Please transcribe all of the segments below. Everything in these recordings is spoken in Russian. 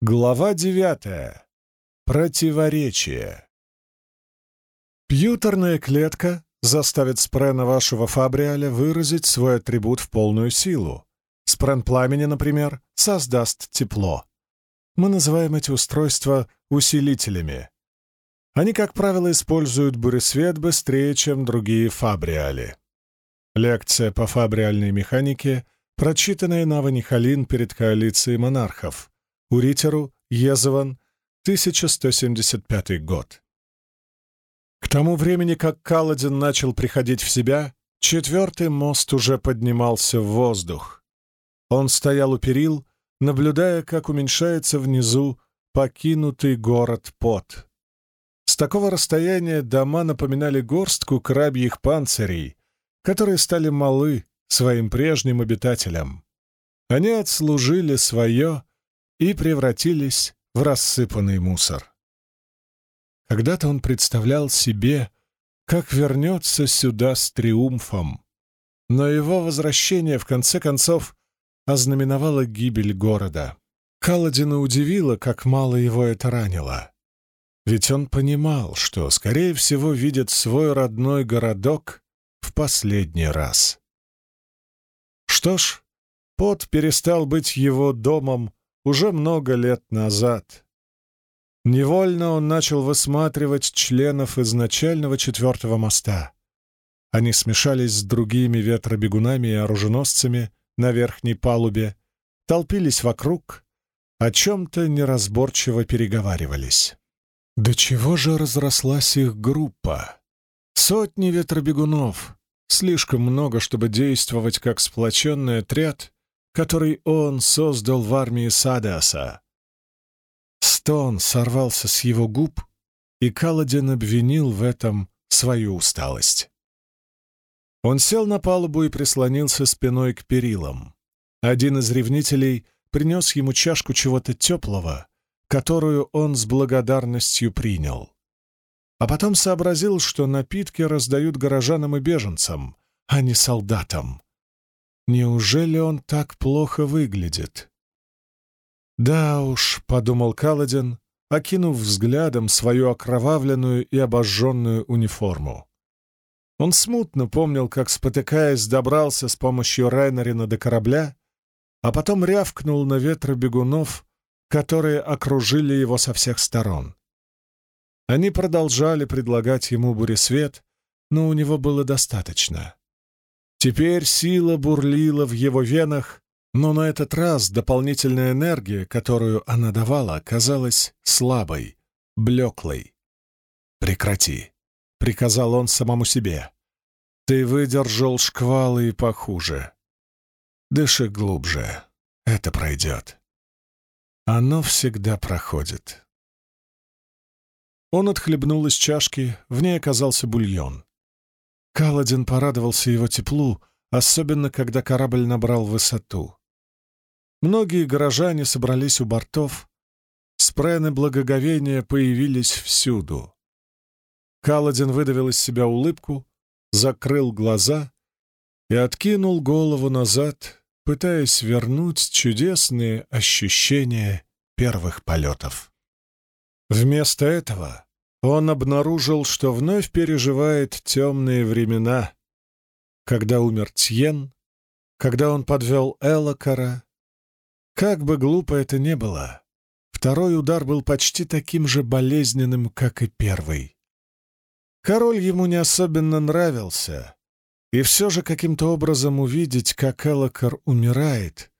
Глава девятая. Противоречие. Пьютерная клетка заставит спрена вашего фабриаля выразить свой атрибут в полную силу. Спрен пламени, например, создаст тепло. Мы называем эти устройства усилителями. Они, как правило, используют буресвет быстрее, чем другие фабриали. Лекция по фабриальной механике, прочитанная на Ванихалин перед коалицией монархов. Уритеру, Езован, 1175 год. К тому времени, как Каладин начал приходить в себя, четвертый мост уже поднимался в воздух. Он стоял у перил, наблюдая, как уменьшается внизу покинутый город Пот. С такого расстояния дома напоминали горстку крабьих панцирей, которые стали малы своим прежним обитателям. Они отслужили свое и превратились в рассыпанный мусор. Когда-то он представлял себе, как вернется сюда с триумфом, но его возвращение, в конце концов, ознаменовало гибель города. Каладина удивило, как мало его это ранило. Ведь он понимал, что, скорее всего, видит свой родной городок в последний раз. Что ж, Пот перестал быть его домом уже много лет назад. Невольно он начал высматривать членов изначального четвертого моста. Они смешались с другими ветробегунами и оруженосцами на верхней палубе, толпились вокруг, о чем-то неразборчиво переговаривались. До чего же разрослась их группа? Сотни ветробегунов, слишком много, чтобы действовать как сплоченный отряд, который он создал в армии Садеаса. Стон сорвался с его губ, и Каладин обвинил в этом свою усталость. Он сел на палубу и прислонился спиной к перилам. Один из ревнителей принес ему чашку чего-то теплого, которую он с благодарностью принял. А потом сообразил, что напитки раздают горожанам и беженцам, а не солдатам. Неужели он так плохо выглядит? «Да уж», — подумал Каладин, окинув взглядом свою окровавленную и обожженную униформу. Он смутно помнил, как, спотыкаясь, добрался с помощью Райнерина до корабля, а потом рявкнул на ветробегунов, которые окружили его со всех сторон. Они продолжали предлагать ему буресвет, но у него было достаточно. Теперь сила бурлила в его венах, но на этот раз дополнительная энергия, которую она давала, оказалась слабой, блеклой. «Прекрати», — приказал он самому себе. «Ты выдержал шквалы и похуже. Дыши глубже, это пройдет». Оно всегда проходит. Он отхлебнул из чашки, в ней оказался бульон. Каладин порадовался его теплу, особенно когда корабль набрал высоту. Многие горожане собрались у бортов, спрены благоговения появились всюду. Каладин выдавил из себя улыбку, закрыл глаза и откинул голову назад, пытаясь вернуть чудесные ощущения первых полетов. Вместо этого он обнаружил, что вновь переживает темные времена, когда умер Тьен, когда он подвел Элокара. Как бы глупо это ни было, второй удар был почти таким же болезненным, как и первый. Король ему не особенно нравился, и все же каким-то образом увидеть, как Элокар умирает,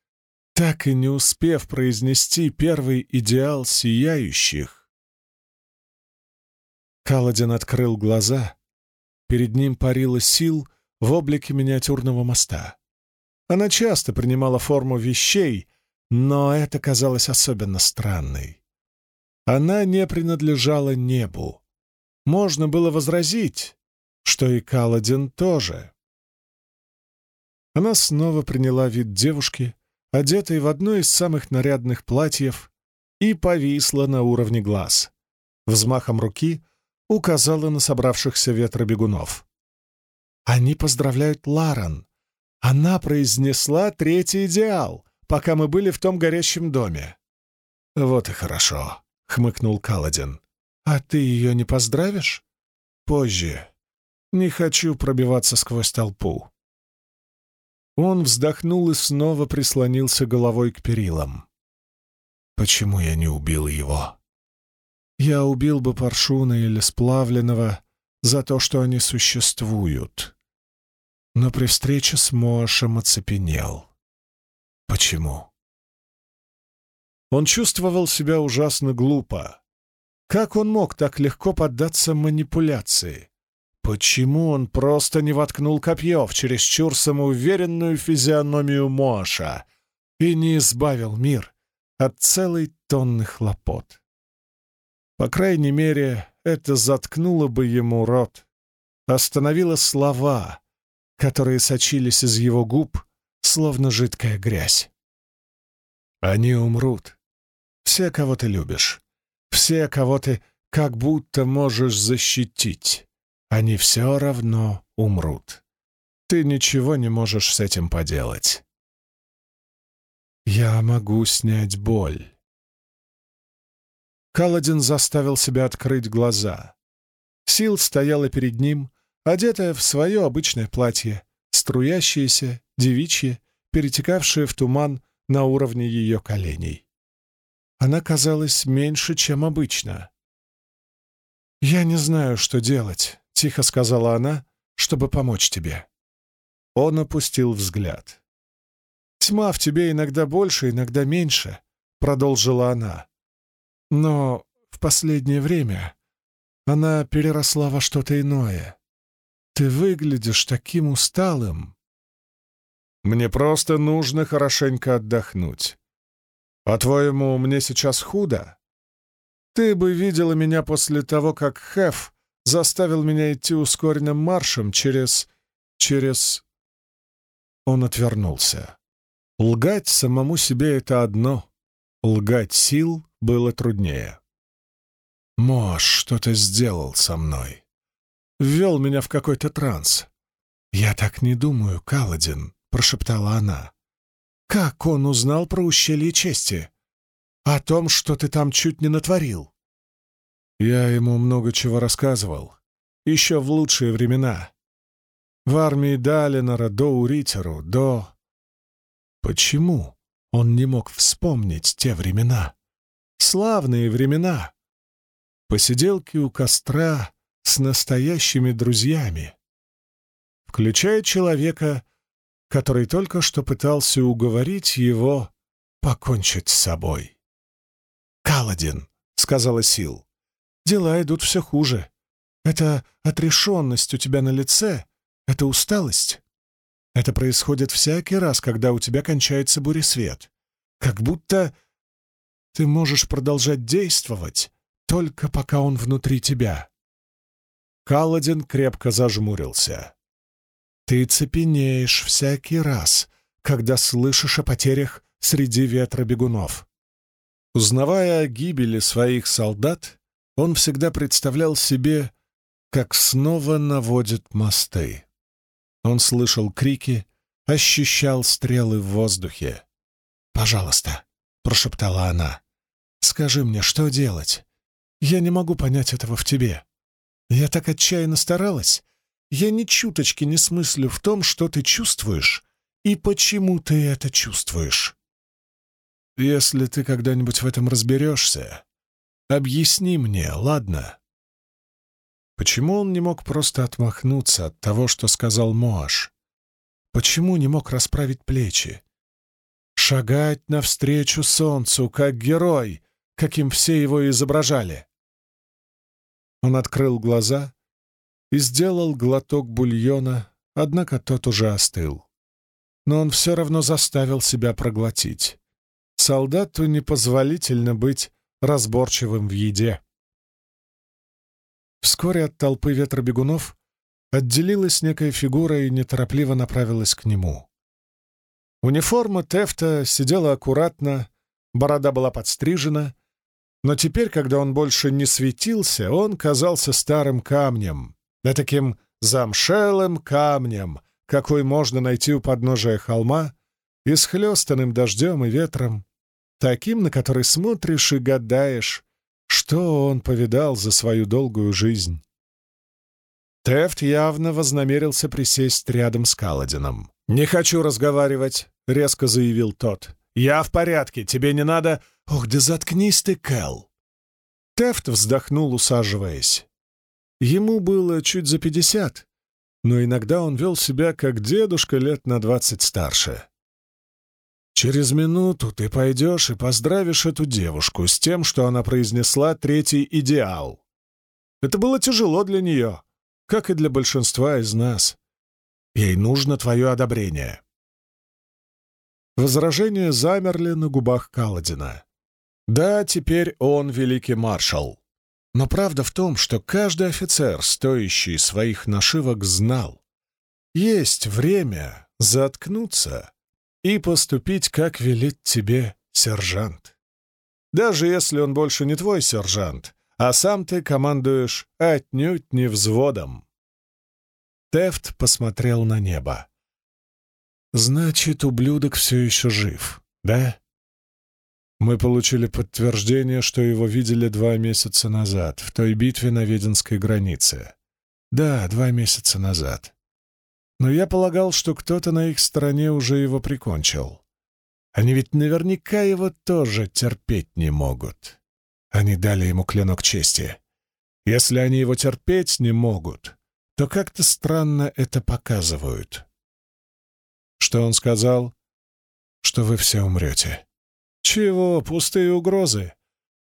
так и не успев произнести первый идеал сияющих. Каладин открыл глаза. Перед ним парила сил в облике миниатюрного моста. Она часто принимала форму вещей, но это казалось особенно странной. Она не принадлежала небу. Можно было возразить, что и Каладин тоже. Она снова приняла вид девушки, одетой в одно из самых нарядных платьев, и повисла на уровне глаз. Взмахом руки указала на собравшихся ветробегунов. «Они поздравляют Ларан. Она произнесла третий идеал, пока мы были в том горящем доме. «Вот и хорошо», — хмыкнул Каладин. «А ты ее не поздравишь?» «Позже. Не хочу пробиваться сквозь толпу». Он вздохнул и снова прислонился головой к перилам. «Почему я не убил его?» «Я убил бы Паршуна или Сплавленного за то, что они существуют. Но при встрече с Мошем оцепенел. Почему?» Он чувствовал себя ужасно глупо. Как он мог так легко поддаться манипуляции? Почему он просто не воткнул копье в чересчур самоуверенную физиономию Моша и не избавил мир от целой тонны хлопот? По крайней мере, это заткнуло бы ему рот, остановило слова, которые сочились из его губ, словно жидкая грязь. Они умрут. Все, кого ты любишь. Все, кого ты как будто можешь защитить они все равно умрут. Ты ничего не можешь с этим поделать. Я могу снять боль. Каладин заставил себя открыть глаза. Сил стояла перед ним, одетая в свое обычное платье, струящееся, девичье, перетекавшее в туман на уровне ее коленей. Она казалась меньше, чем обычно. «Я не знаю, что делать», — тихо сказала она, — «чтобы помочь тебе». Он опустил взгляд. «Тьма в тебе иногда больше, иногда меньше», — продолжила она. «Но в последнее время она переросла во что-то иное. Ты выглядишь таким усталым». «Мне просто нужно хорошенько отдохнуть. По-твоему, мне сейчас худо? Ты бы видела меня после того, как Хеф заставил меня идти ускоренным маршем через... через... Он отвернулся. Лгать самому себе — это одно. Лгать сил было труднее. Мош что-то сделал со мной. Ввел меня в какой-то транс. «Я так не думаю, Каладин», — прошептала она. «Как он узнал про ущелье чести? О том, что ты там чуть не натворил?» Я ему много чего рассказывал. Еще в лучшие времена. В армии Далинора, до Уритеру, до... Почему он не мог вспомнить те времена? Славные времена. Посиделки у костра с настоящими друзьями. Включая человека, который только что пытался уговорить его покончить с собой. «Каладин», — сказала Сил, Дела идут все хуже. Это отрешенность у тебя на лице, это усталость. Это происходит всякий раз, когда у тебя кончается буресвет. Как будто ты можешь продолжать действовать, только пока он внутри тебя. Каладин крепко зажмурился. Ты цепенеешь всякий раз, когда слышишь о потерях среди ветра бегунов. Узнавая о гибели своих солдат, он всегда представлял себе, как снова наводит мосты. Он слышал крики, ощущал стрелы в воздухе. «Пожалуйста», — прошептала она, — «скажи мне, что делать? Я не могу понять этого в тебе. Я так отчаянно старалась. Я ни чуточки не смыслю в том, что ты чувствуешь и почему ты это чувствуешь. Если ты когда-нибудь в этом разберешься, Объясни мне, ладно?» Почему он не мог просто отмахнуться от того, что сказал Моаш? Почему не мог расправить плечи? Шагать навстречу солнцу, как герой, каким все его изображали. Он открыл глаза и сделал глоток бульона, однако тот уже остыл. Но он все равно заставил себя проглотить. Солдату непозволительно быть разборчивым в еде. Вскоре от толпы ветробегунов отделилась некая фигура и неторопливо направилась к нему. Униформа Тефта сидела аккуратно, борода была подстрижена, но теперь, когда он больше не светился, он казался старым камнем, да таким замшелым камнем, какой можно найти у подножия холма, исхлестанным дождем и ветром, таким, на который смотришь и гадаешь, что он повидал за свою долгую жизнь. Тефт явно вознамерился присесть рядом с Каладином. «Не хочу разговаривать», — резко заявил тот. «Я в порядке, тебе не надо...» «Ох, да заткнись ты, Кэл!» Тефт вздохнул, усаживаясь. Ему было чуть за пятьдесят, но иногда он вел себя как дедушка лет на двадцать старше. Через минуту ты пойдешь и поздравишь эту девушку с тем, что она произнесла третий идеал. Это было тяжело для нее, как и для большинства из нас. Ей нужно твое одобрение. Возражения замерли на губах Каладина. Да, теперь он великий маршал. Но правда в том, что каждый офицер, стоящий своих нашивок, знал. Есть время заткнуться и поступить, как велит тебе сержант. Даже если он больше не твой сержант, а сам ты командуешь отнюдь не взводом. Тефт посмотрел на небо. «Значит, ублюдок все еще жив, да?» Мы получили подтверждение, что его видели два месяца назад, в той битве на Веденской границе. Да, два месяца назад. Но я полагал, что кто-то на их стороне уже его прикончил. Они ведь наверняка его тоже терпеть не могут. Они дали ему клинок чести. Если они его терпеть не могут, то как-то странно это показывают. Что он сказал? Что вы все умрете. «Чего, пустые угрозы?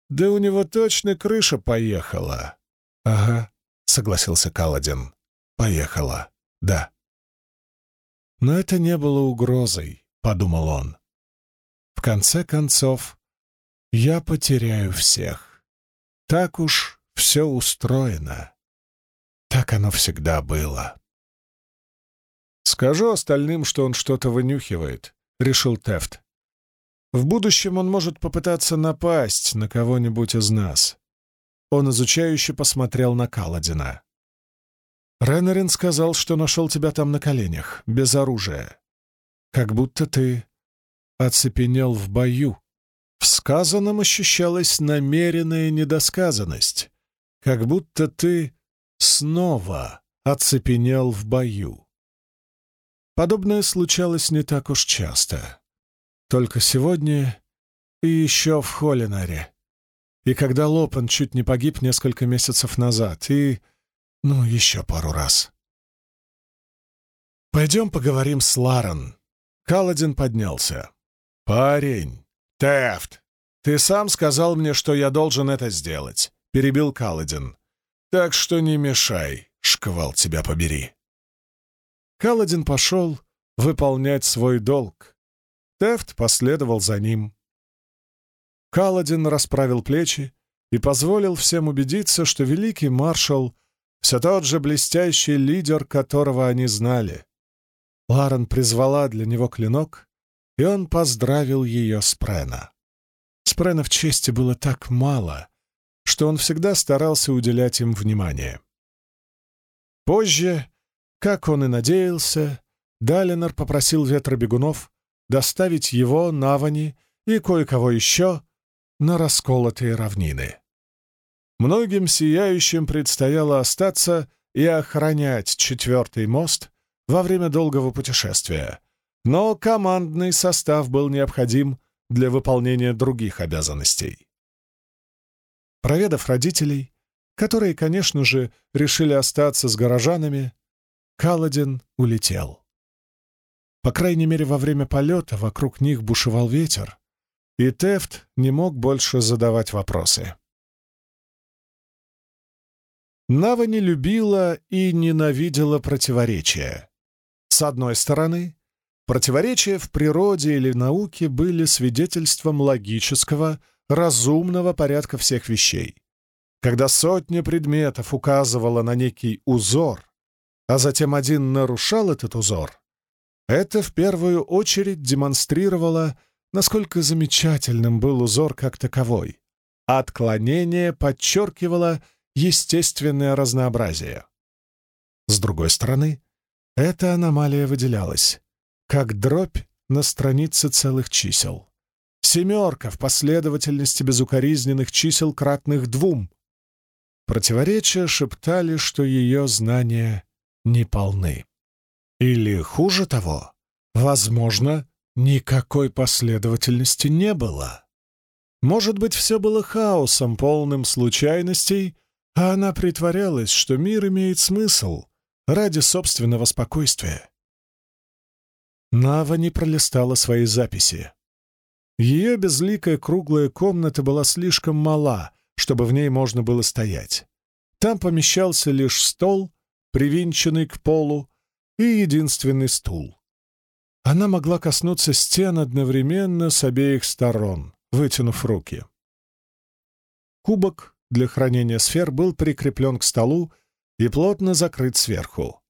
Да у него точно крыша поехала». «Ага», — согласился Каладин. «Поехала, да». Но это не было угрозой, — подумал он. В конце концов, я потеряю всех. Так уж все устроено. Так оно всегда было. «Скажу остальным, что он что-то вынюхивает», — решил Тефт. В будущем он может попытаться напасть на кого-нибудь из нас. Он изучающе посмотрел на Каладина. Реннерин сказал, что нашел тебя там на коленях, без оружия. Как будто ты оцепенел в бою. В сказанном ощущалась намеренная недосказанность, как будто ты снова оцепенел в бою. Подобное случалось не так уж часто. Только сегодня и еще в Холлинаре. И когда Лопен чуть не погиб несколько месяцев назад. И, ну, еще пару раз. «Пойдем поговорим с Ларен». Каладин поднялся. «Парень, Тефт, ты сам сказал мне, что я должен это сделать», — перебил Каладин. «Так что не мешай, шквал тебя побери». Каладин пошел выполнять свой долг. Тефт последовал за ним. Каладин расправил плечи и позволил всем убедиться, что великий маршал — все тот же блестящий лидер, которого они знали. Ларен призвала для него клинок, и он поздравил ее с Прена. Спрена в чести было так мало, что он всегда старался уделять им внимание. Позже, как он и надеялся, Далинор попросил ветробегунов доставить его, Навани и кое-кого еще на расколотые равнины. Многим сияющим предстояло остаться и охранять четвертый мост во время долгого путешествия, но командный состав был необходим для выполнения других обязанностей. Проведав родителей, которые, конечно же, решили остаться с горожанами, Каладин улетел. По крайней мере, во время полета вокруг них бушевал ветер, и Тефт не мог больше задавать вопросы. Нава не любила и ненавидела противоречия. С одной стороны, противоречия в природе или науке были свидетельством логического, разумного порядка всех вещей. Когда сотня предметов указывала на некий узор, а затем один нарушал этот узор, это в первую очередь демонстрировало, насколько замечательным был узор как таковой. Отклонение подчеркивало естественное разнообразие. С другой стороны, эта аномалия выделялась, как дробь на странице целых чисел. семерка в последовательности безукоризненных чисел, кратных двум. Противоречия шептали, что ее знания неполны. Или, хуже того, возможно, никакой последовательности не было. Может быть, все было хаосом, полным случайностей, а она притворялась, что мир имеет смысл ради собственного спокойствия. Нава не пролистала свои записи. Ее безликая круглая комната была слишком мала, чтобы в ней можно было стоять. Там помещался лишь стол, привинченный к полу, и единственный стул. Она могла коснуться стен одновременно с обеих сторон, вытянув руки. Кубок для хранения сфер был прикреплен к столу и плотно закрыт сверху.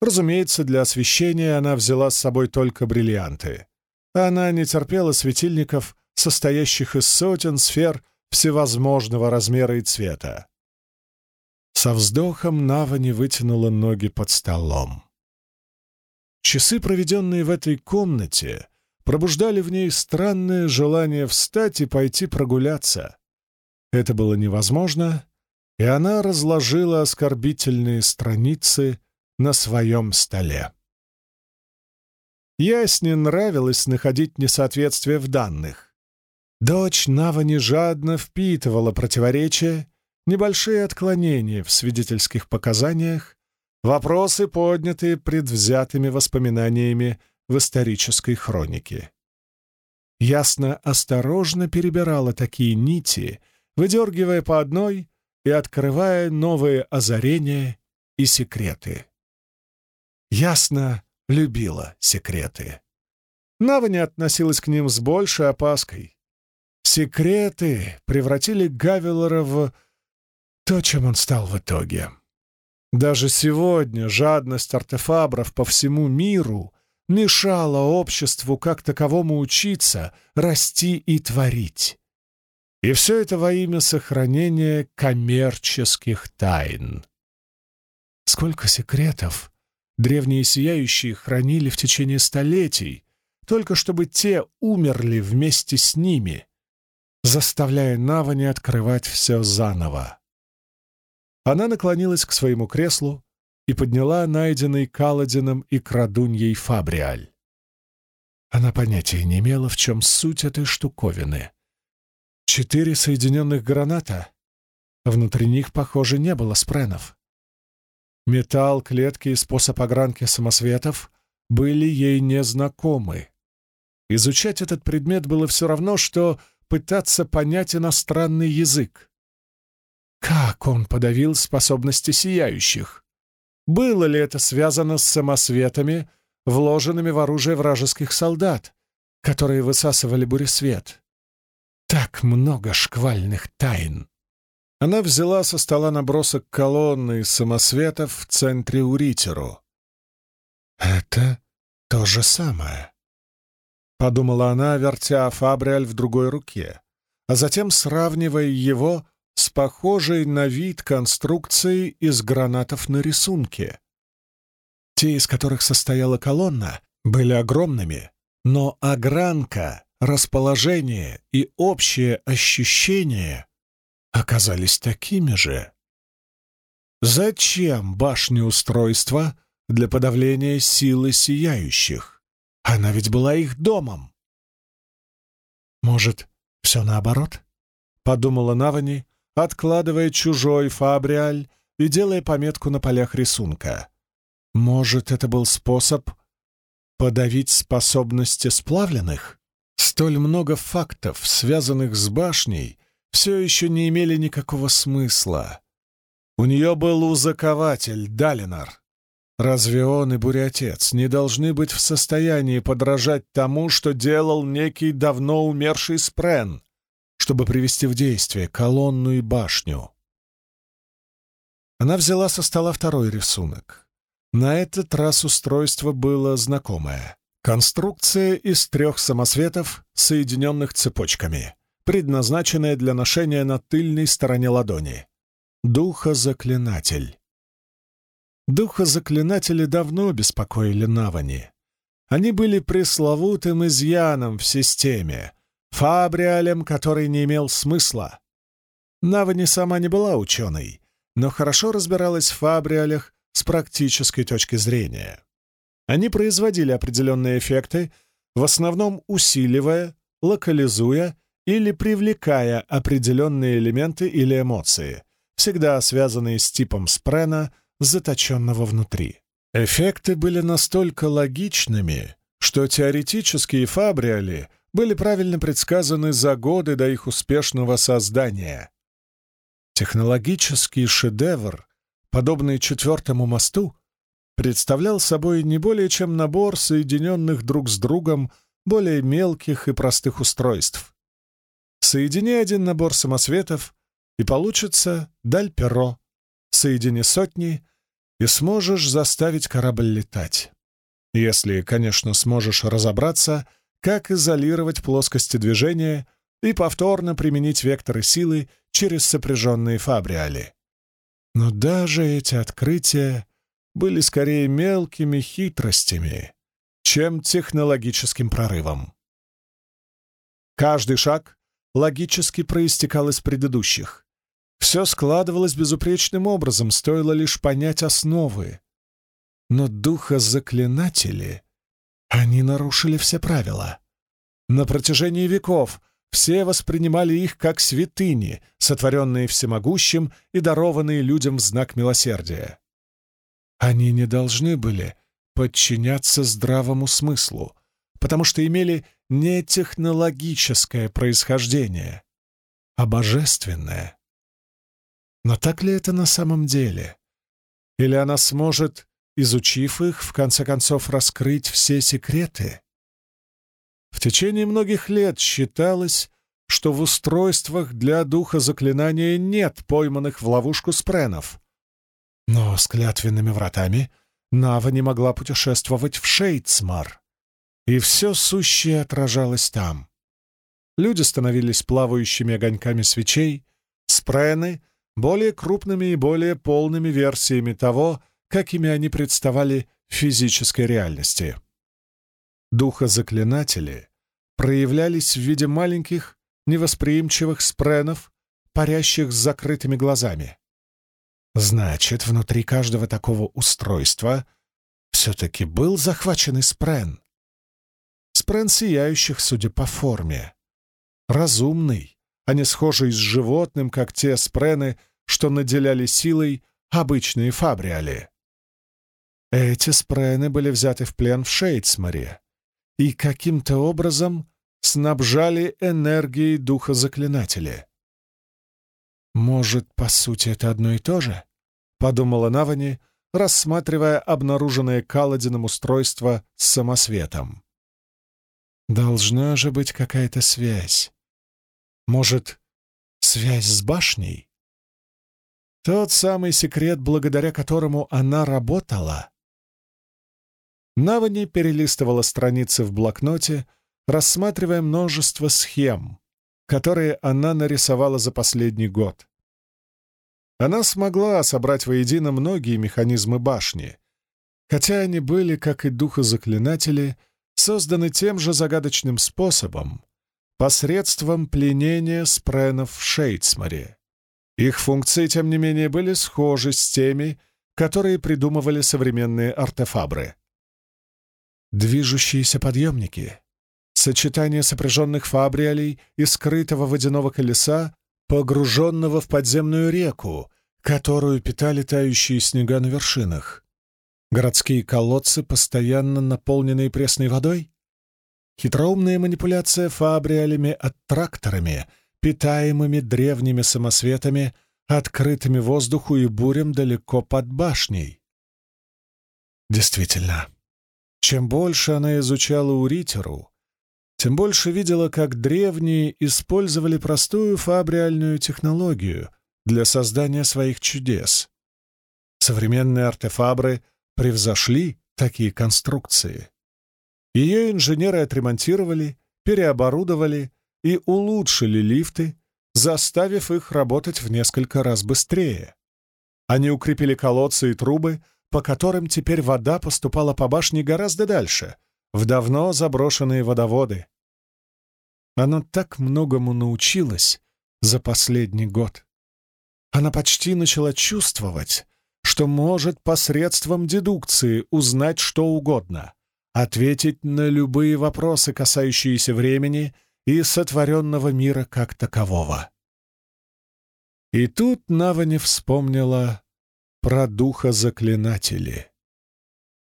Разумеется, для освещения она взяла с собой только бриллианты. Она не терпела светильников, состоящих из сотен сфер всевозможного размера и цвета. Со вздохом Навани вытянула ноги под столом. Часы, проведенные в этой комнате, пробуждали в ней странное желание встать и пойти прогуляться. Это было невозможно, и она разложила оскорбительные страницы на своем столе. Ясне нравилось находить несоответствие в данных. Дочь Навани жадно впитывала противоречия, небольшие отклонения в свидетельских показаниях, вопросы, поднятые предвзятыми воспоминаниями в исторической хронике. Ясно осторожно перебирала такие нити, выдергивая по одной и открывая новые озарения и секреты. Ясно любила секреты. Нава относилась к ним с большей опаской. Секреты превратили Гавелора в то, чем он стал в итоге. Даже сегодня жадность артефабров по всему миру мешала обществу как таковому учиться, расти и творить. И все это во имя сохранения коммерческих тайн. Сколько секретов древние сияющие хранили в течение столетий, только чтобы те умерли вместе с ними, заставляя Навани открывать все заново. Она наклонилась к своему креслу и подняла найденный Каладином и крадуньей фабриаль. Она понятия не имела, в чем суть этой штуковины. Четыре соединенных граната. Внутри них, похоже, не было спренов. Металл, клетки и способ огранки самосветов были ей незнакомы. Изучать этот предмет было все равно, что пытаться понять иностранный язык. Как он подавил способности сияющих? Было ли это связано с самосветами, вложенными в оружие вражеских солдат, которые высасывали буресвет? Так много шквальных тайн! Она взяла со стола набросок колонны из самосветов в центре Уритеру. «Это то же самое», — подумала она, вертя фабриаль в другой руке, а затем сравнивая его с похожей на вид конструкцией из гранатов на рисунке. Те, из которых состояла колонна, были огромными, но огранка, расположение и общее ощущение оказались такими же. Зачем башне устройства для подавления силы сияющих? Она ведь была их домом. Может, все наоборот? Подумала Навани, откладывая чужой фабриаль и делая пометку на полях рисунка. Может, это был способ подавить способности сплавленных? Столь много фактов, связанных с башней, все еще не имели никакого смысла. У нее был узакователь, Далинар. Разве он и Бурятец не должны быть в состоянии подражать тому, что делал некий давно умерший Спрен, чтобы привести в действие колонну и башню? Она взяла со стола второй рисунок. На этот раз устройство было знакомое. Конструкция из трех самосветов, соединенных цепочками предназначенное для ношения на тыльной стороне ладони. Духозаклинатель. Духозаклинатели давно беспокоили Навани. Они были пресловутым изъяном в системе, фабриалем, который не имел смысла. Навани сама не была ученой, но хорошо разбиралась в фабриалях с практической точки зрения. Они производили определенные эффекты, в основном усиливая, локализуя или привлекая определенные элементы или эмоции, всегда связанные с типом спрена, заточенного внутри. Эффекты были настолько логичными, что теоретические фабриали были правильно предсказаны за годы до их успешного создания. Технологический шедевр, подобный четвертому мосту, представлял собой не более чем набор соединенных друг с другом более мелких и простых устройств. Соедини один набор самосветов, и получится даль-перо. Соедини сотни, и сможешь заставить корабль летать. Если, конечно, сможешь разобраться, как изолировать плоскости движения и повторно применить векторы силы через сопряженные фабриали. Но даже эти открытия были скорее мелкими хитростями, чем технологическим прорывом. Каждый шаг логически проистекал из предыдущих. Все складывалось безупречным образом, стоило лишь понять основы. Но духозаклинатели, они нарушили все правила. На протяжении веков все воспринимали их как святыни, сотворенные всемогущим и дарованные людям в знак милосердия. Они не должны были подчиняться здравому смыслу, потому что имели не технологическое происхождение, а божественное. Но так ли это на самом деле? Или она сможет, изучив их, в конце концов раскрыть все секреты? В течение многих лет считалось, что в устройствах для духа заклинания нет пойманных в ловушку спренов. Но с клятвенными вратами Нава не могла путешествовать в Шейцмар, и все сущее отражалось там. Люди становились плавающими огоньками свечей, спрены — более крупными и более полными версиями того, какими они представали в физической реальности. Духозаклинатели проявлялись в виде маленьких, невосприимчивых спренов, парящих с закрытыми глазами. Значит, внутри каждого такого устройства все-таки был захваченный спрен. Спрен сияющих, судя по форме. Разумный, а не схожий с животным, как те спрены, что наделяли силой обычные фабриали. Эти спрены были взяты в плен в Шейдсморе и каким-то образом снабжали энергией духа заклинателя. «Может, по сути, это одно и то же?» — подумала Навани, рассматривая обнаруженное Каладином устройство с самосветом. «Должна же быть какая-то связь. Может, связь с башней?» Тот самый секрет, благодаря которому она работала. Навани перелистывала страницы в блокноте, рассматривая множество схем, которые она нарисовала за последний год. Она смогла собрать воедино многие механизмы башни, хотя они были, как и духозаклинатели, созданы тем же загадочным способом, посредством пленения спренов в Шейцмаре. Их функции, тем не менее, были схожи с теми, которые придумывали современные артефабры. Движущиеся подъемники, сочетание сопряженных фабриалей и скрытого водяного колеса, погруженного в подземную реку, которую питали тающие снега на вершинах. Городские колодцы, постоянно наполненные пресной водой? Хитроумная манипуляция фабриалями от тракторами, питаемыми древними самосветами, открытыми воздуху и бурям далеко под башней. Действительно, чем больше она изучала Уритеру, тем больше видела, как древние использовали простую фабриальную технологию для создания своих чудес. Современные артефабры превзошли такие конструкции. Ее инженеры отремонтировали, переоборудовали и улучшили лифты, заставив их работать в несколько раз быстрее. Они укрепили колодцы и трубы, по которым теперь вода поступала по башне гораздо дальше, в давно заброшенные водоводы. Она так многому научилась за последний год. Она почти начала чувствовать, что может посредством дедукции узнать что угодно, ответить на любые вопросы, касающиеся времени и сотворенного мира как такового. И тут Навани вспомнила про духа заклинатели.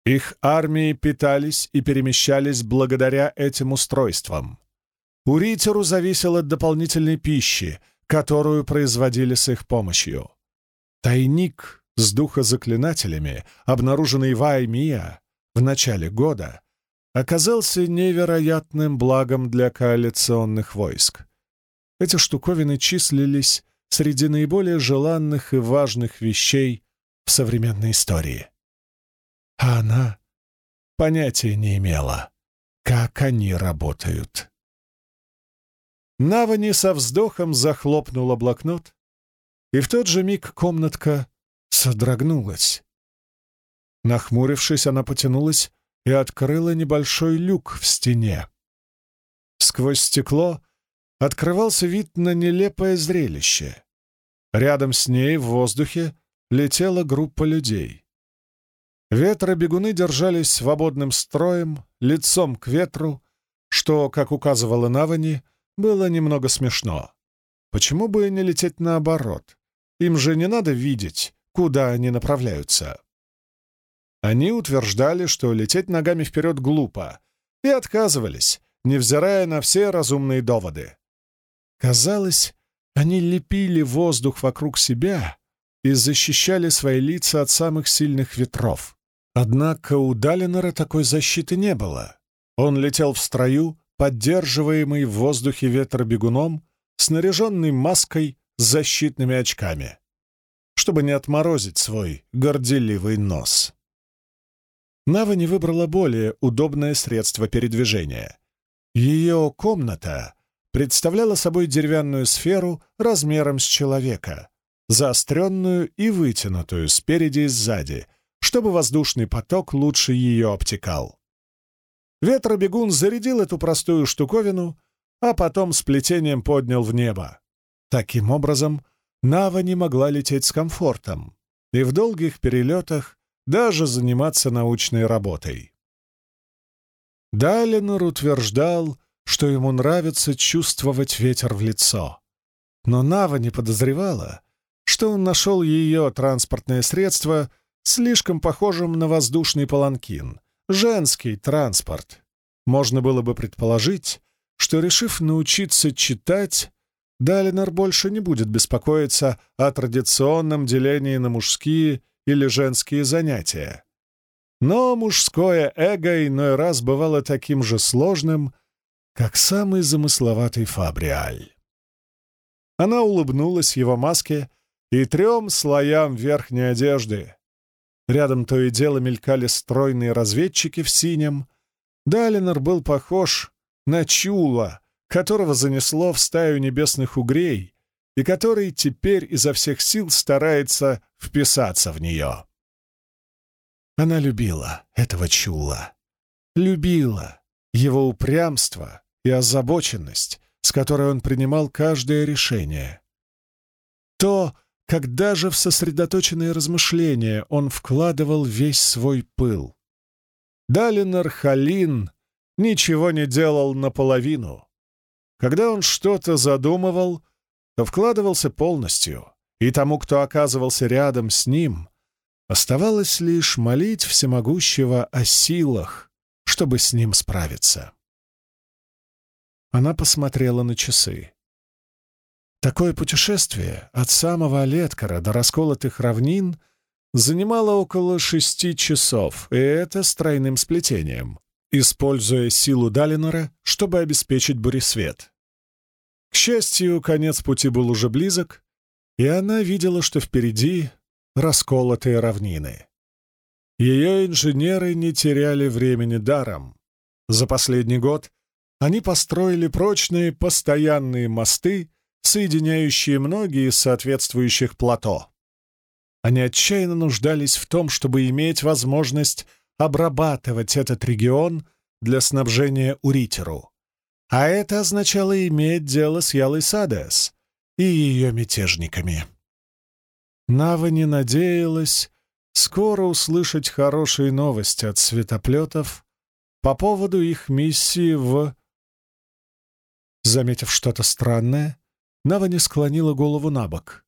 Их армии питались и перемещались благодаря этим устройствам. Уритеру зависел от дополнительной пищи, которую производили с их помощью. Тайник с духозаклинателями, обнаруженный в Аймия в начале года, оказался невероятным благом для коалиционных войск. Эти штуковины числились среди наиболее желанных и важных вещей в современной истории. А она понятия не имела, как они работают. Навани со вздохом захлопнула блокнот, и в тот же миг комнатка содрогнулась. Нахмурившись, она потянулась и открыла небольшой люк в стене. Сквозь стекло открывался вид на нелепое зрелище. Рядом с ней в воздухе летела группа людей. Ветробегуны держались свободным строем, лицом к ветру, что, как указывала Навани, было немного смешно. Почему бы не лететь наоборот? Им же не надо видеть, куда они направляются. Они утверждали, что лететь ногами вперед глупо, и отказывались, невзирая на все разумные доводы. Казалось, они лепили воздух вокруг себя и защищали свои лица от самых сильных ветров. Однако у Далинора такой защиты не было. Он летел в строю, поддерживаемый в воздухе ветробегуном, снаряженный маской с защитными очками чтобы не отморозить свой горделивый нос. Нава не выбрала более удобное средство передвижения. Ее комната представляла собой деревянную сферу размером с человека, заостренную и вытянутую спереди и сзади, чтобы воздушный поток лучше ее обтекал. Ветробегун зарядил эту простую штуковину, а потом с плетением поднял в небо. Таким образом, Нава не могла лететь с комфортом и в долгих перелетах даже заниматься научной работой. Далинор утверждал, что ему нравится чувствовать ветер в лицо. Но Нава не подозревала, что он нашел ее транспортное средство слишком похожим на воздушный паланкин, женский транспорт. Можно было бы предположить, что, решив научиться читать, Далинор больше не будет беспокоиться о традиционном делении на мужские или женские занятия. Но мужское эго иной раз бывало таким же сложным, как самый замысловатый фабриаль. Она улыбнулась его маске и трем слоям верхней одежды. Рядом то и дело мелькали стройные разведчики в синем. Далинор был похож на чула, которого занесло в стаю небесных угрей и который теперь изо всех сил старается вписаться в нее. Она любила этого чула, любила его упрямство и озабоченность, с которой он принимал каждое решение. То, как даже в сосредоточенные размышления он вкладывал весь свой пыл. Далинар Халин ничего не делал наполовину. Когда он что-то задумывал, то вкладывался полностью, и тому, кто оказывался рядом с ним, оставалось лишь молить всемогущего о силах, чтобы с ним справиться. Она посмотрела на часы. Такое путешествие от самого Олеткара до расколотых равнин занимало около шести часов, и это с тройным сплетением, используя силу Далинора, чтобы обеспечить буресвет. К счастью, конец пути был уже близок, и она видела, что впереди расколотые равнины. Ее инженеры не теряли времени даром. За последний год они построили прочные постоянные мосты, соединяющие многие из соответствующих плато. Они отчаянно нуждались в том, чтобы иметь возможность обрабатывать этот регион для снабжения Уритеру А это означало иметь дело с Ялой Садес и ее мятежниками. Нава не надеялась скоро услышать хорошие новости от светоплетов по поводу их миссии в... Заметив что-то странное, Нава не склонила голову на бок.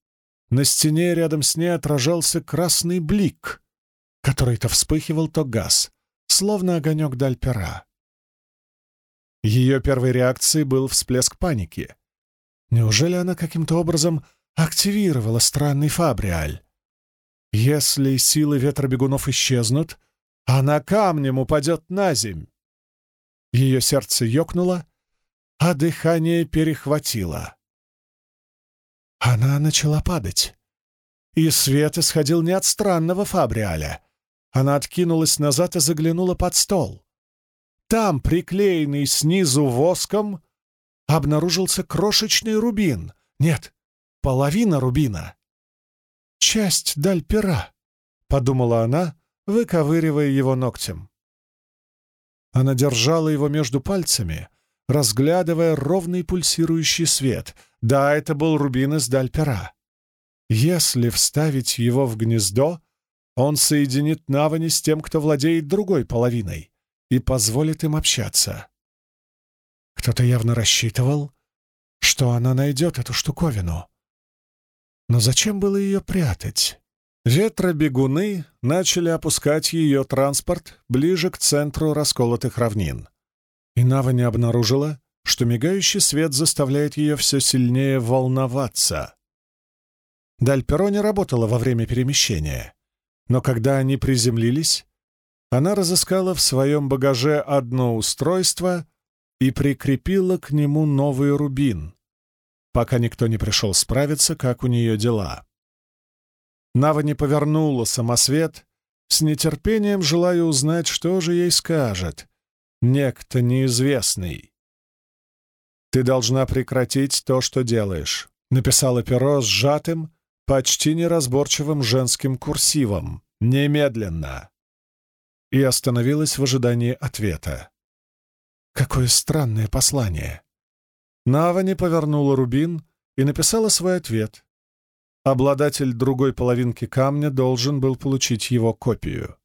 На стене рядом с ней отражался красный блик, который то вспыхивал, то газ, словно огонек Дальпера. Ее первой реакцией был всплеск паники. Неужели она каким-то образом активировала странный фабриаль? Если силы ветробегунов исчезнут, она камнем упадет на земь. Ее сердце ёкнуло, а дыхание перехватило. Она начала падать. И свет исходил не от странного фабриаля. Она откинулась назад и заглянула под стол. Там, приклеенный снизу воском, обнаружился крошечный рубин. Нет, половина рубина часть даль пера», — подумала она, выковыривая его ногтем. Она держала его между пальцами, разглядывая ровный пульсирующий свет. Да, это был рубин из даль пера. Если вставить его в гнездо, он соединит Навани с тем, кто владеет другой половиной, и позволит им общаться. Кто-то явно рассчитывал, что она найдет эту штуковину. Но зачем было ее прятать? Ветробегуны начали опускать ее транспорт ближе к центру расколотых равнин. И Нава обнаружила, что мигающий свет заставляет ее все сильнее волноваться. Дальперо не работала во время перемещения, но когда они приземлились, она разыскала в своем багаже одно устройство и прикрепила к нему новый рубин, пока никто не пришел справиться, как у нее дела. Нава не повернула самосвет, с нетерпением желая узнать, что же ей скажет некто неизвестный. «Ты должна прекратить то, что делаешь», — написала перо сжатым, почти неразборчивым женским курсивом. «Немедленно!» И остановилась в ожидании ответа. Какое странное послание! Навани повернула рубин и написала свой ответ. Обладатель другой половинки камня должен был получить его копию.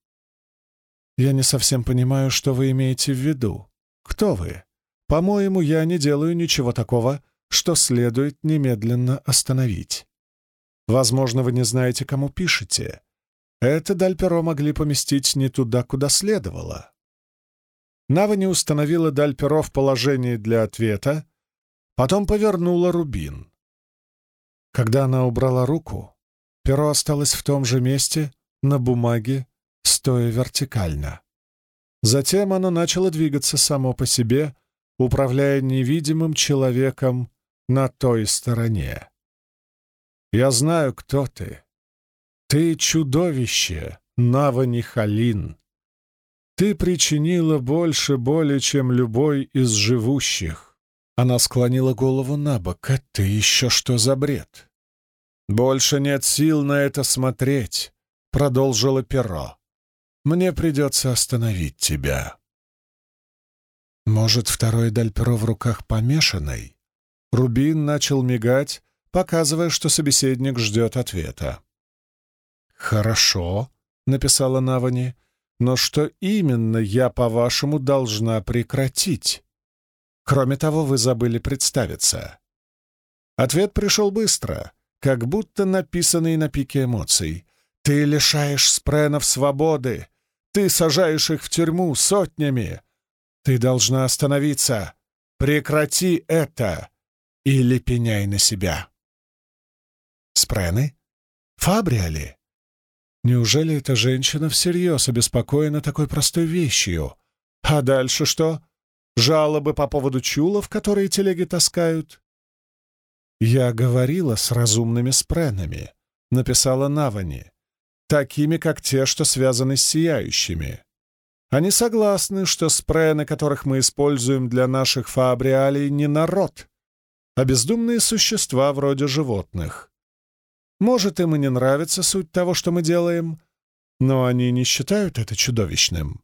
«Я не совсем понимаю, что вы имеете в виду. Кто вы? По-моему, я не делаю ничего такого, что следует немедленно остановить. Возможно, вы не знаете, кому пишете. Это Дальперо могли поместить не туда, куда следовало». Нава не установила Дальперо в положении для ответа, Потом повернула рубин. Когда она убрала руку, перо осталось в том же месте, на бумаге, стоя вертикально. Затем оно начало двигаться само по себе, управляя невидимым человеком на той стороне. «Я знаю, кто ты. Ты чудовище, Навани Халин. Ты причинила больше боли, чем любой из живущих. Она склонила голову на бок. «Это еще что за бред?» «Больше нет сил на это смотреть», — продолжила перо. «Мне придется остановить тебя». Может, второй дальперо в руках помешанный? Рубин начал мигать, показывая, что собеседник ждет ответа. «Хорошо», — написала Навани, — «но что именно я, по-вашему, должна прекратить?» Кроме того, вы забыли представиться». Ответ пришел быстро, как будто написанный на пике эмоций. «Ты лишаешь спренов свободы! Ты сажаешь их в тюрьму сотнями! Ты должна остановиться! Прекрати это! Или пеняй на себя!» Спрены? Фабриали? Неужели эта женщина всерьез обеспокоена такой простой вещью? А дальше что? Жалобы по поводу чулов, которые телеги таскают. «Я говорила с разумными спренами», — написала Навани, «такими, как те, что связаны с сияющими. Они согласны, что спрены, которых мы используем для наших фабриалей, не народ, а бездумные существа вроде животных. Может, им и не нравится суть того, что мы делаем, но они не считают это чудовищным.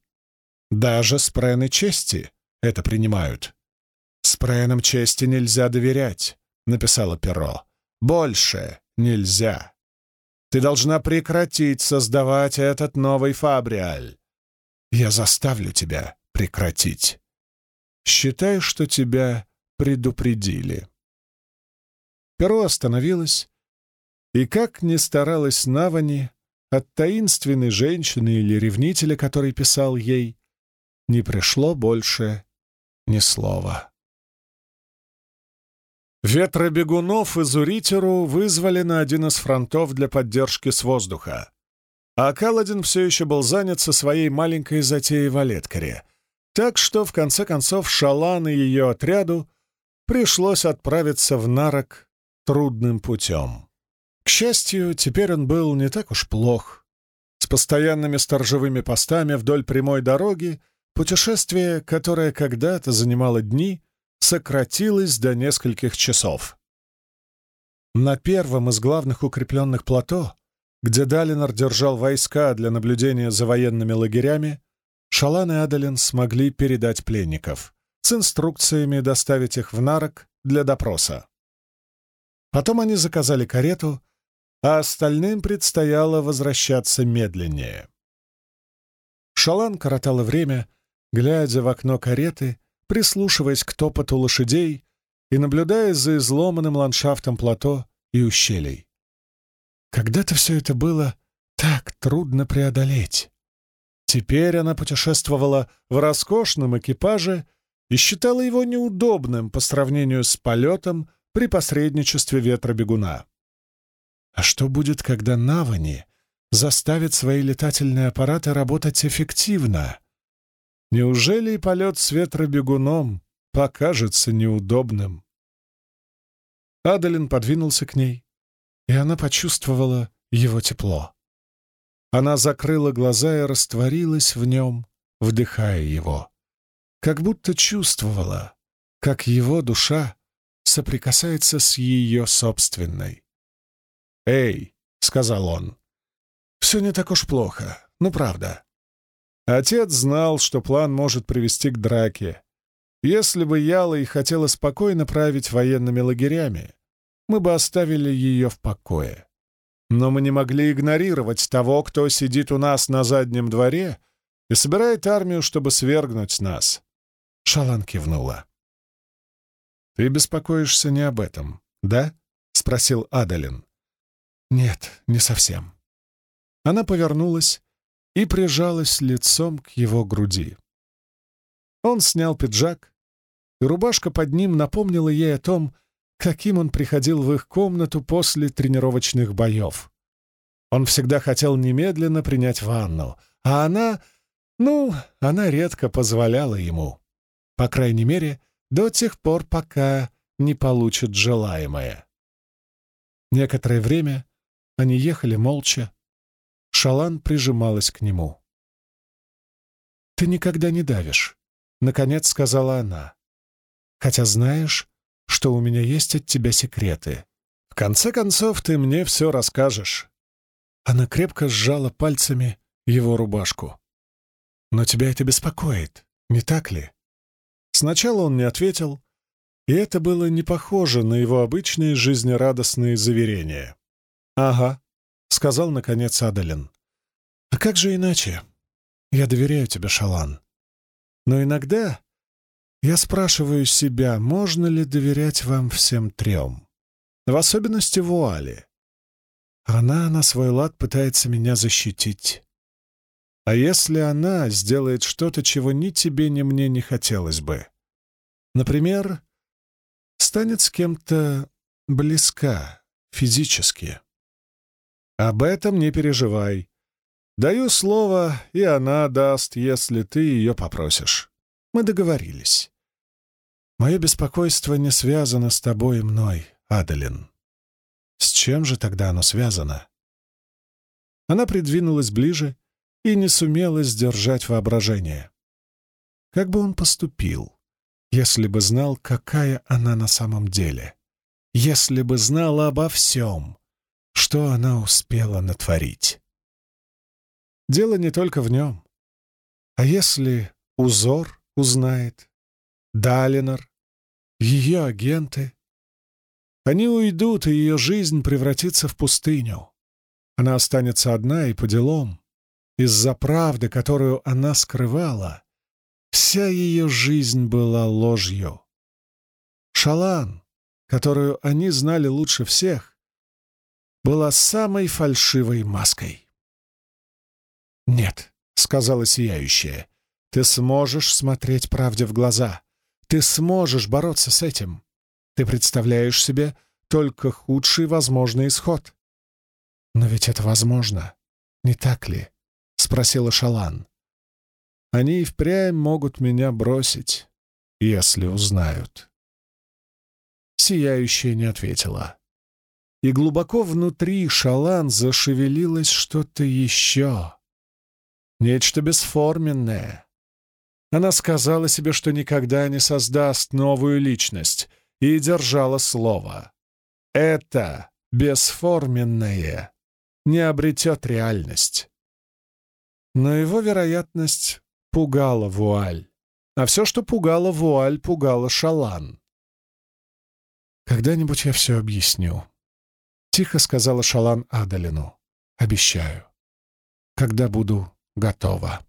Даже спрены чести — это принимают. «С Прейном чести нельзя доверять», — написала Перо. «Больше нельзя. Ты должна прекратить создавать этот новый фабриаль. Я заставлю тебя прекратить. Считай, что тебя предупредили». Перо остановилась, и как ни старалась Навани, от таинственной женщины или ревнителя, который писал ей, не пришло больше ни слова. Ветробегунов из Уритеру вызвали на один из фронтов для поддержки с воздуха. А Каладин все еще был занят со своей маленькой затеей в Олеткаре, так что, в конце концов, Шалан и ее отряду пришлось отправиться в Нарок трудным путем. К счастью, теперь он был не так уж плох. С постоянными сторожевыми постами вдоль прямой дороги путешествие, которое когда-то занимало дни, сократилось до нескольких часов. На первом из главных укрепленных плато, где Далинор держал войска для наблюдения за военными лагерями, Шалан и Адалин смогли передать пленников с инструкциями доставить их в Нарок для допроса. Потом они заказали карету, а остальным предстояло возвращаться медленнее. Шалан коротала время, глядя в окно кареты прислушиваясь к топоту лошадей и наблюдая за изломанным ландшафтом плато и ущелий. Когда-то все это было так трудно преодолеть. Теперь она путешествовала в роскошном экипаже и считала его неудобным по сравнению с полетом при посредничестве ветра бегуна. А что будет, когда Навани заставит свои летательные аппараты работать эффективно? Неужели и полет с ветробегуном покажется неудобным? Адалин подвинулся к ней, и она почувствовала его тепло. Она закрыла глаза и растворилась в нем, вдыхая его, как будто чувствовала, как его душа соприкасается с ее собственной. «Эй!» — сказал он. «Все не так уж плохо, ну правда. Отец знал, что план может привести к драке. Если бы Яла и хотела спокойно править военными лагерями, мы бы оставили ее в покое. Но мы не могли игнорировать того, кто сидит у нас на заднем дворе и собирает армию, чтобы свергнуть нас. Шалан кивнула. «Ты беспокоишься не об этом, да?» — спросил Адалин. «Нет, не совсем». Она повернулась и прижалась лицом к его груди. Он снял пиджак, и рубашка под ним напомнила ей о том, каким он приходил в их комнату после тренировочных боев. Он всегда хотел немедленно принять ванну, а она... Ну, она редко позволяла ему. По крайней мере, до тех пор, пока не получит желаемое. Некоторое время они ехали молча, Шалан прижималась к нему. «Ты никогда не давишь», — наконец сказала она. «Хотя знаешь, что у меня есть от тебя секреты. В конце концов, ты мне все расскажешь». Она крепко сжала пальцами его рубашку. «Но тебя это беспокоит, не так ли?» Сначала он не ответил, и это было не похоже на его обычные жизнерадостные заверения. «Ага», — сказал, наконец, Адалин. «А как же иначе? Я доверяю тебе, Шалан. Но иногда я спрашиваю себя, можно ли доверять вам всем трем, в особенности Вуале. Она на свой лад пытается меня защитить. А если она сделает что-то, чего ни тебе, ни мне не хотелось бы? Например, станет с кем-то близка физически. Об этом не переживай. Даю слово, и она даст, если ты ее попросишь. Мы договорились. Мое беспокойство не связано с тобой и мной, Адалин. С чем же тогда оно связано? Она придвинулась ближе и не сумела сдержать воображение. Как бы он поступил, если бы знал, какая она на самом деле? Если бы знала обо всем, что она успела натворить. Дело не только в нем. А если узор узнает, Далинор, ее агенты. Они уйдут, и ее жизнь превратится в пустыню. Она останется одна и по делам. Из-за правды, которую она скрывала, вся ее жизнь была ложью. Шалан, которую они знали лучше всех, была самой фальшивой маской. «Нет», — сказала сияющая, — «ты сможешь смотреть правде в глаза. Ты сможешь бороться с этим. Ты представляешь себе только худший возможный исход». «Но ведь это возможно, не так ли?» — спросила Шалан. «Они и впрямь могут меня бросить, если узнают». Сияющая не ответила. И глубоко внутри Шалан зашевелилось что-то еще. Нечто бесформенное. Она сказала себе, что никогда не создаст новую личность, и держала слово. Это бесформенное не обретет реальность. Но его вероятность пугала вуаль. А все, что пугало вуаль, пугало шалан. «Когда-нибудь я все объясню», — тихо сказала шалан Адалину. «Обещаю. Когда буду готова».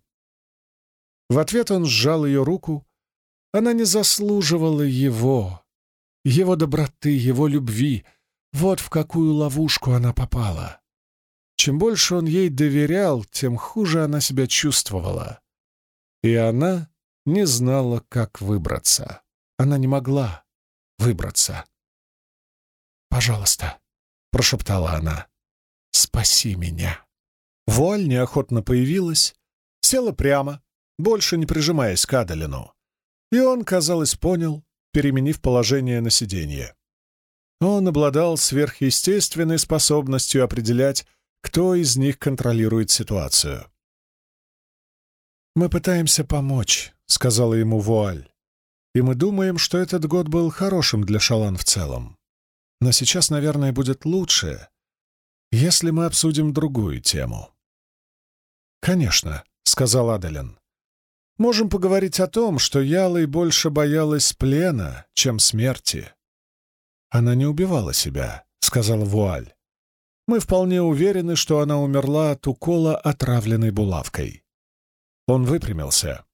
В ответ он сжал ее руку. Она не заслуживала его, его доброты, его любви. Вот в какую ловушку она попала. Чем больше он ей доверял, тем хуже она себя чувствовала. И она не знала, как выбраться. Она не могла выбраться. «Пожалуйста», — прошептала она, — «спаси меня». Вуаль неохотно появилась, села прямо, больше не прижимаясь к Адалину. И он, казалось, понял, переменив положение на сиденье. Он обладал сверхъестественной способностью определять, кто из них контролирует ситуацию. «Мы пытаемся помочь», — сказала ему Вуаль. «И мы думаем, что этот год был хорошим для Шалан в целом. Но сейчас, наверное, будет лучше, если мы обсудим другую тему». «Конечно», — сказал Аделин. «Можем поговорить о том, что Ялой больше боялась плена, чем смерти». «Она не убивала себя», — сказала Вуаль. Мы вполне уверены, что она умерла от укола, отравленной булавкой. Он выпрямился.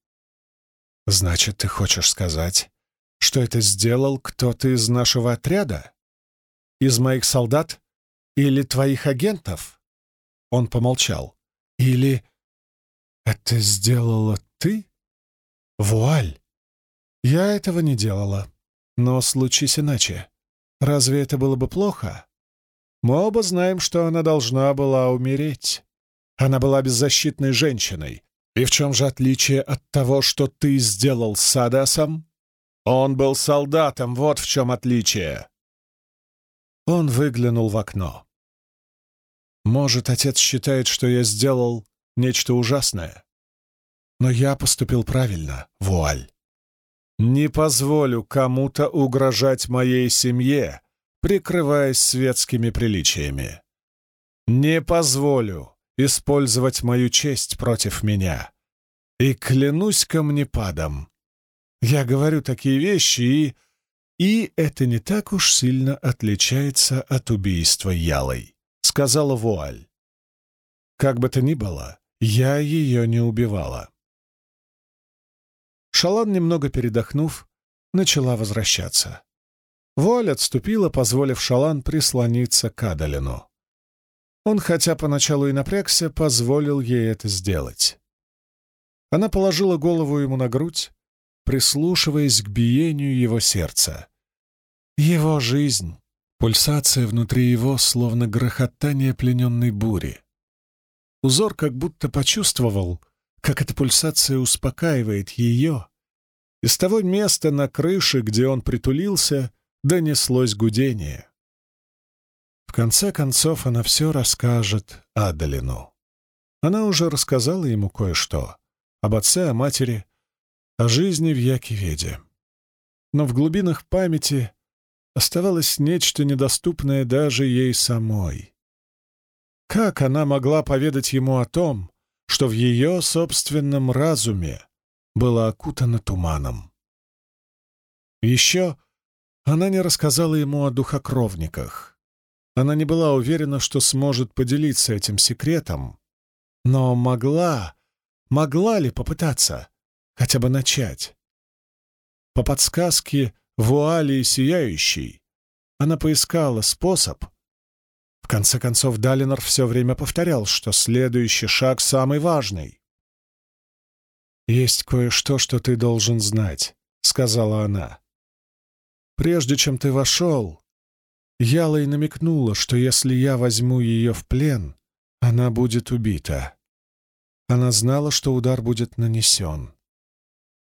«Значит, ты хочешь сказать, что это сделал кто-то из нашего отряда? Из моих солдат? Или твоих агентов?» Он помолчал. «Или это сделала ты? Вуаль! Я этого не делала. Но случись иначе. Разве это было бы плохо?» Мы оба знаем, что она должна была умереть. Она была беззащитной женщиной. И в чем же отличие от того, что ты сделал с Адасом? Он был солдатом, вот в чем отличие. Он выглянул в окно. Может, отец считает, что я сделал нечто ужасное. Но я поступил правильно, вуаль. Не позволю кому-то угрожать моей семье, прикрываясь светскими приличиями. Не позволю использовать мою честь против меня. И клянусь камнепадом. Я говорю такие вещи, и... И это не так уж сильно отличается от убийства Ялой, сказала Вуаль. Как бы то ни было, я ее не убивала. Шалан, немного передохнув, начала возвращаться. Вуаль отступила, позволив Шалан прислониться к Адалину. Он, хотя поначалу и напрягся, позволил ей это сделать. Она положила голову ему на грудь, прислушиваясь к биению его сердца. Его жизнь, пульсация внутри его, словно грохотание плененной бури. Узор как будто почувствовал, как эта пульсация успокаивает ее. Из того места на крыше, где он притулился, донеслось гудение. В конце концов она все расскажет Адалину. Она уже рассказала ему кое-что об отце, о матери, о жизни в Якиведе. Но в глубинах памяти оставалось нечто недоступное даже ей самой. Как она могла поведать ему о том, что в ее собственном разуме было окутано туманом? Еще Она не рассказала ему о духокровниках. Она не была уверена, что сможет поделиться этим секретом, но могла, могла ли попытаться хотя бы начать? По подсказке вуали сияющей она поискала способ. В конце концов, Далинор все время повторял, что следующий шаг самый важный. «Есть кое-что, что ты должен знать», — сказала она. «Прежде чем ты вошел, Яла и намекнула, что если я возьму ее в плен, она будет убита. Она знала, что удар будет нанесен.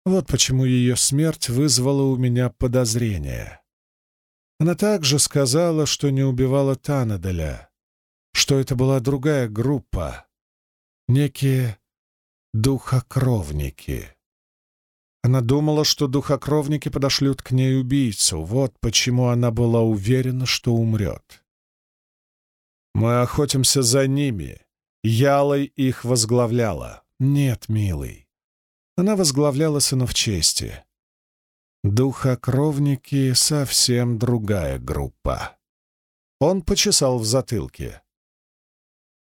Вот почему ее смерть вызвала у меня подозрение. Она также сказала, что не убивала Танаделя, что это была другая группа, некие духокровники. Она думала, что духокровники подошлют к ней убийцу, вот почему она была уверена, что умрет. «Мы охотимся за ними», Ялой их возглавляла. Нет, милый. Она возглавляла сынов чести. Духокровники — совсем другая группа. Он почесал в затылке.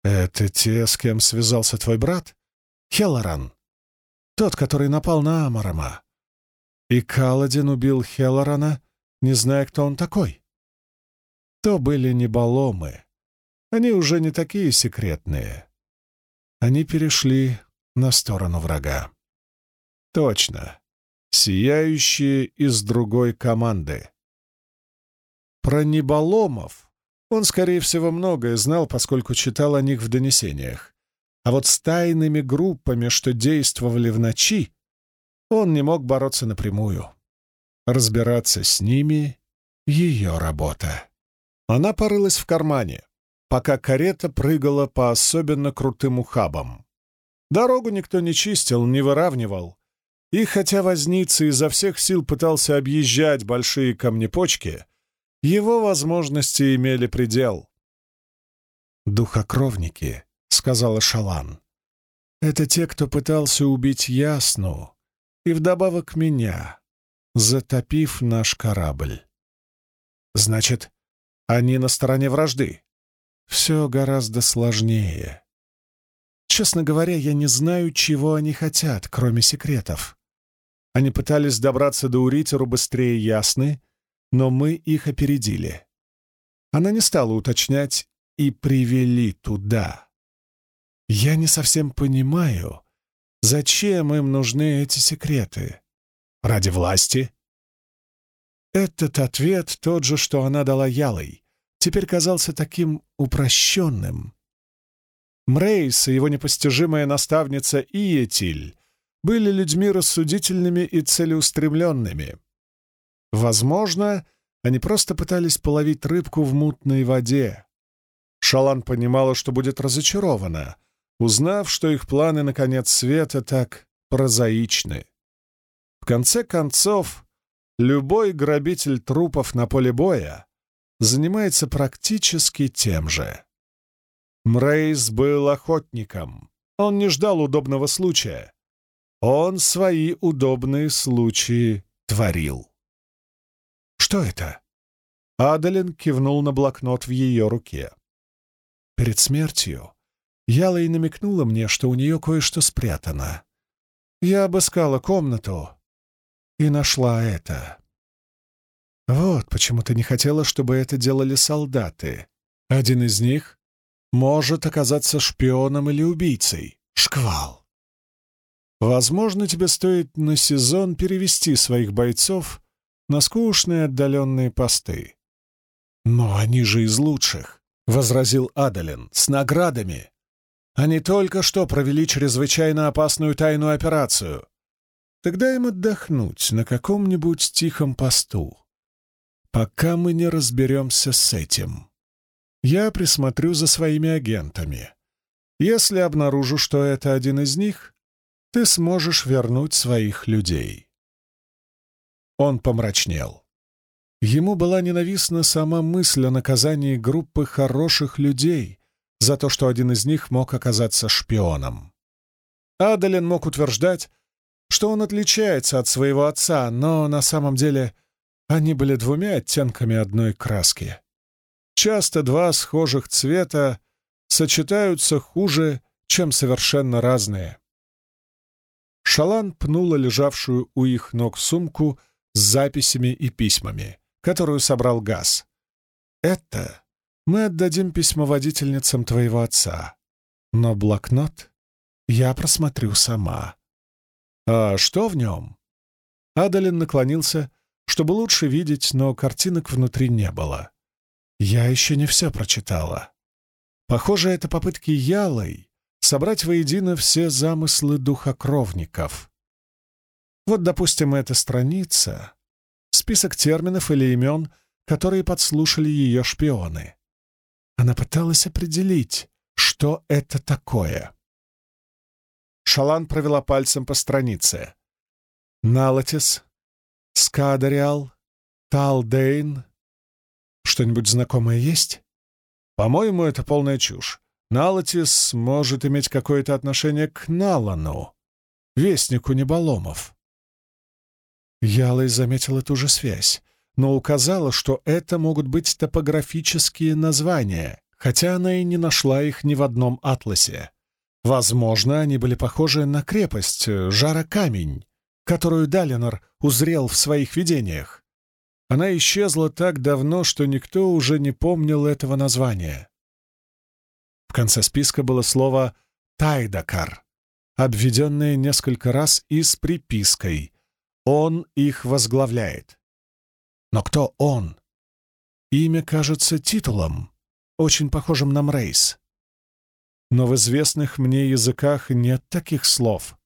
«Это те, с кем связался твой брат? Хелоран. Тот, который напал на Амарама. И Каладин убил Хелорана, не зная, кто он такой. То были не баломы, они уже не такие секретные. Они перешли на сторону врага. Точно. Сияющие из другой команды. Про Неболомов он, скорее всего, многое знал, поскольку читал о них в донесениях. А вот с тайными группами, что действовали в ночи, он не мог бороться напрямую. Разбираться с ними — ее работа. Она порылась в кармане пока карета прыгала по особенно крутым ухабам. Дорогу никто не чистил, не выравнивал. И хотя возница изо всех сил пытался объезжать большие камнепочки, его возможности имели предел. «Духокровники», — сказала Шалан, — «это те, кто пытался убить Ясну и вдобавок меня, затопив наш корабль». «Значит, они на стороне вражды?» Все гораздо сложнее. Честно говоря, я не знаю, чего они хотят, кроме секретов. Они пытались добраться до Уритеру быстрее Ясны, но мы их опередили. Она не стала уточнять и привели туда. Я не совсем понимаю, зачем им нужны эти секреты. Ради власти? Этот ответ тот же, что она дала Ялой теперь казался таким упрощенным. Мрейс и его непостижимая наставница Иетиль были людьми рассудительными и целеустремленными. Возможно, они просто пытались половить рыбку в мутной воде. Шалан понимала, что будет разочарована, узнав, что их планы на конец света так прозаичны. В конце концов, любой грабитель трупов на поле боя занимается практически тем же. Мрейс был охотником. Он не ждал удобного случая. Он свои удобные случаи творил. «Что это?» Адалин кивнул на блокнот в ее руке. Перед смертью Яла и намекнула мне, что у нее кое-что спрятано. Я обыскала комнату и нашла это. Вот почему ты не хотела, чтобы это делали солдаты. Один из них может оказаться шпионом или убийцей. Шквал. Возможно, тебе стоит на сезон перевести своих бойцов на скучные отдаленные посты. Но они же из лучших, — возразил Адалин, — с наградами. Они только что провели чрезвычайно опасную тайную операцию. Тогда им отдохнуть на каком-нибудь тихом посту пока мы не разберемся с этим. Я присмотрю за своими агентами. Если обнаружу, что это один из них, ты сможешь вернуть своих людей. Он помрачнел. Ему была ненавистна сама мысль о наказании группы хороших людей за то, что один из них мог оказаться шпионом. Адалин мог утверждать, что он отличается от своего отца, но на самом деле Они были двумя оттенками одной краски. Часто два схожих цвета сочетаются хуже, чем совершенно разные. Шалан пнула лежавшую у их ног сумку с записями и письмами, которую собрал Газ. «Это мы отдадим письмоводительницам твоего отца, но блокнот я просмотрю сама». «А что в нем?» Адалин наклонился, чтобы лучше видеть, но картинок внутри не было. «Я еще не все прочитала. Похоже, это попытки Ялой собрать воедино все замыслы духокровников. Вот, допустим, эта страница — список терминов или имен, которые подслушали ее шпионы. Она пыталась определить, что это такое. Шалан провела пальцем по странице. Налатис, Скадариал, Талдейн. Что-нибудь знакомое есть? По-моему, это полная чушь. Налатис может иметь какое-то отношение к Налану, вестнику Неболомов. Ялой заметила ту же связь, но указала, что это могут быть топографические названия, хотя она и не нашла их ни в одном атласе. Возможно, они были похожи на крепость Жара-Камень, которую Далинор узрел в своих видениях. Она исчезла так давно, что никто уже не помнил этого названия. В конце списка было слово «Тайдакар», обведенное несколько раз и с припиской «Он их возглавляет». Но кто он? Имя кажется титулом, очень похожим на Мрейс. Но в известных мне языках нет таких слов.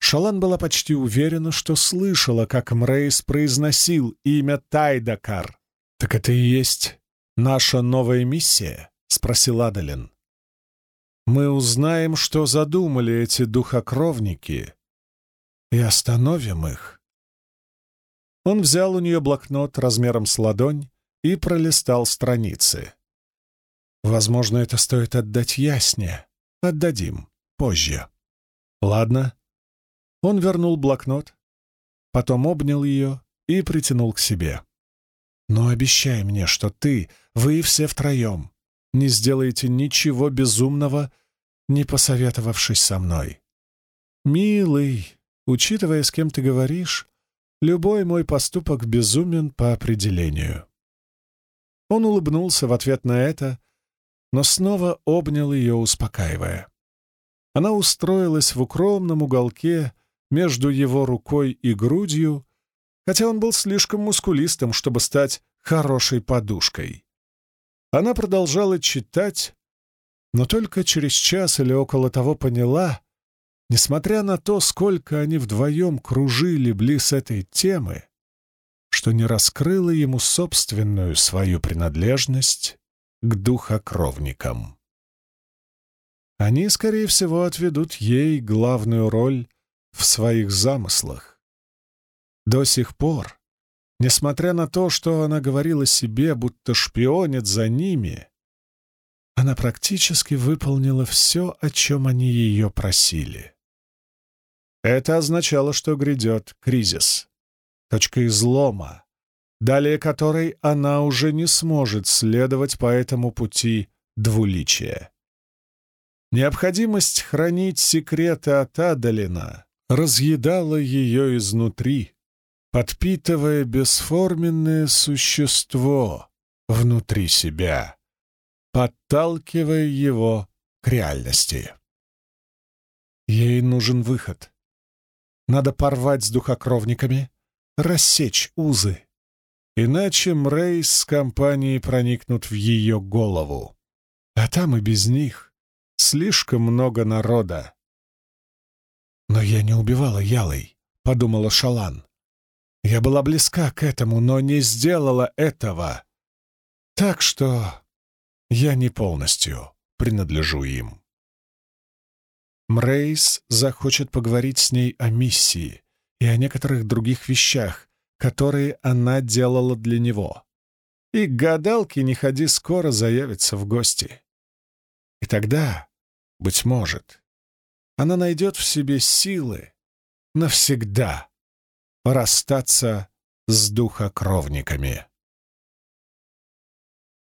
Шалан была почти уверена, что слышала, как Мрейс произносил имя Тайдакар. «Так это и есть наша новая миссия?» — спросил Адалин. «Мы узнаем, что задумали эти духокровники, и остановим их». Он взял у нее блокнот размером с ладонь и пролистал страницы. «Возможно, это стоит отдать ясне. Отдадим. Позже». «Ладно». Он вернул блокнот, потом обнял ее и притянул к себе. «Но обещай мне, что ты, вы все втроем, не сделаете ничего безумного, не посоветовавшись со мной. Милый, учитывая, с кем ты говоришь, любой мой поступок безумен по определению. Он улыбнулся в ответ на это, но снова обнял ее, успокаивая. Она устроилась в укромном уголке между его рукой и грудью, хотя он был слишком мускулистым, чтобы стать хорошей подушкой. Она продолжала читать, но только через час или около того поняла, несмотря на то, сколько они вдвоем кружили близ этой темы, что не раскрыла ему собственную свою принадлежность к духокровникам. Они, скорее всего, отведут ей главную роль в своих замыслах. До сих пор Несмотря на то, что она говорила себе, будто шпионит за ними, она практически выполнила все, о чем они ее просили. Это означало, что грядет кризис, точка излома, далее которой она уже не сможет следовать по этому пути двуличия. Необходимость хранить секреты от Адалина разъедала ее изнутри, подпитывая бесформенное существо внутри себя, подталкивая его к реальности. Ей нужен выход. Надо порвать с духокровниками, рассечь узы. Иначе Мрейс с компанией проникнут в ее голову. А там и без них слишком много народа. «Но я не убивала Ялой», — подумала Шалан. Я была близка к этому, но не сделала этого. Так что я не полностью принадлежу им. Мрейс захочет поговорить с ней о миссии и о некоторых других вещах, которые она делала для него. И к не ходи скоро заявится в гости. И тогда, быть может, она найдет в себе силы навсегда расстаться с духокровниками.